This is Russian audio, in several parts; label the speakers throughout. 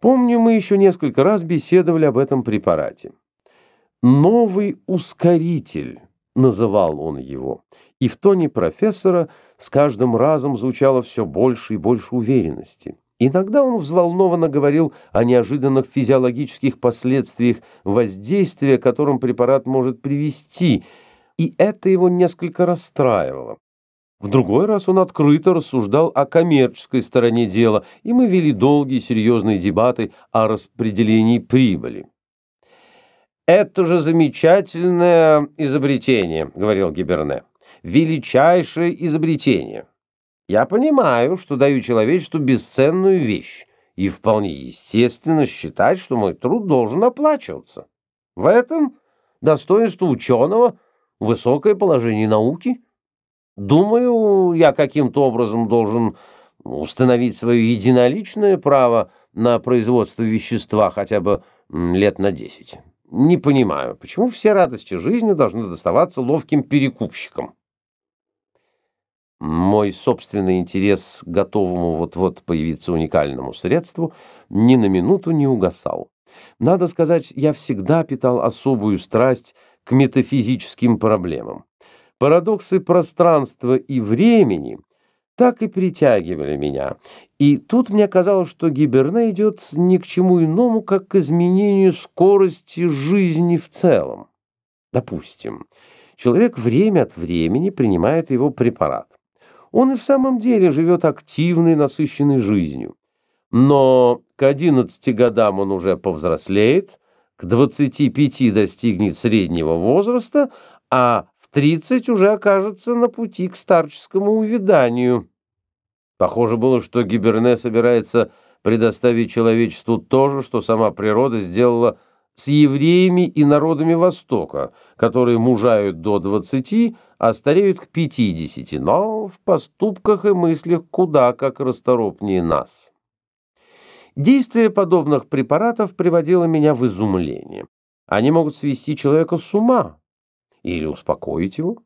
Speaker 1: Помню, мы еще несколько раз беседовали об этом препарате. «Новый ускоритель» называл он его, и в тоне профессора с каждым разом звучало все больше и больше уверенности. Иногда он взволнованно говорил о неожиданных физиологических последствиях воздействия, которым препарат может привести, и это его несколько расстраивало. В другой раз он открыто рассуждал о коммерческой стороне дела, и мы вели долгие серьезные дебаты о распределении прибыли. «Это же замечательное изобретение», — говорил Гиберне. «Величайшее изобретение. Я понимаю, что даю человечеству бесценную вещь, и вполне естественно считать, что мой труд должен оплачиваться. В этом достоинство ученого, высокое положение науки — Думаю, я каким-то образом должен установить свое единоличное право на производство вещества хотя бы лет на десять. Не понимаю, почему все радости жизни должны доставаться ловким перекупщикам. Мой собственный интерес к готовому вот-вот появиться уникальному средству ни на минуту не угасал. Надо сказать, я всегда питал особую страсть к метафизическим проблемам. Парадоксы пространства и времени так и притягивали меня. И тут мне казалось, что Гиберне идет ни к чему иному, как к изменению скорости жизни в целом. Допустим, человек время от времени принимает его препарат. Он и в самом деле живет активной, насыщенной жизнью. Но к 11 годам он уже повзрослеет, к 25 достигнет среднего возраста, а 30 уже окажется на пути к старческому увяданию. Похоже было, что Гиберне собирается предоставить человечеству то же, что сама природа сделала с евреями и народами Востока, которые мужают до 20, а стареют к 50, но в поступках и мыслях куда как расторопнее нас. Действие подобных препаратов приводило меня в изумление. Они могут свести человека с ума, или успокоить его,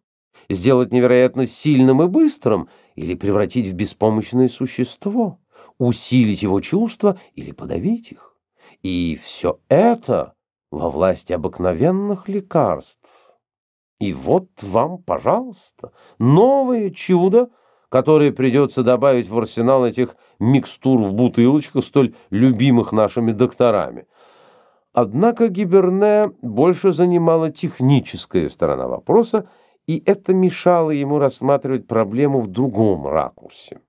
Speaker 1: сделать невероятно сильным и быстрым, или превратить в беспомощное существо, усилить его чувства или подавить их. И все это во власти обыкновенных лекарств. И вот вам, пожалуйста, новое чудо, которое придется добавить в арсенал этих микстур в бутылочках, столь любимых нашими докторами. Однако Гиберне больше занимала техническая сторона вопроса, и это мешало ему рассматривать проблему в другом ракурсе.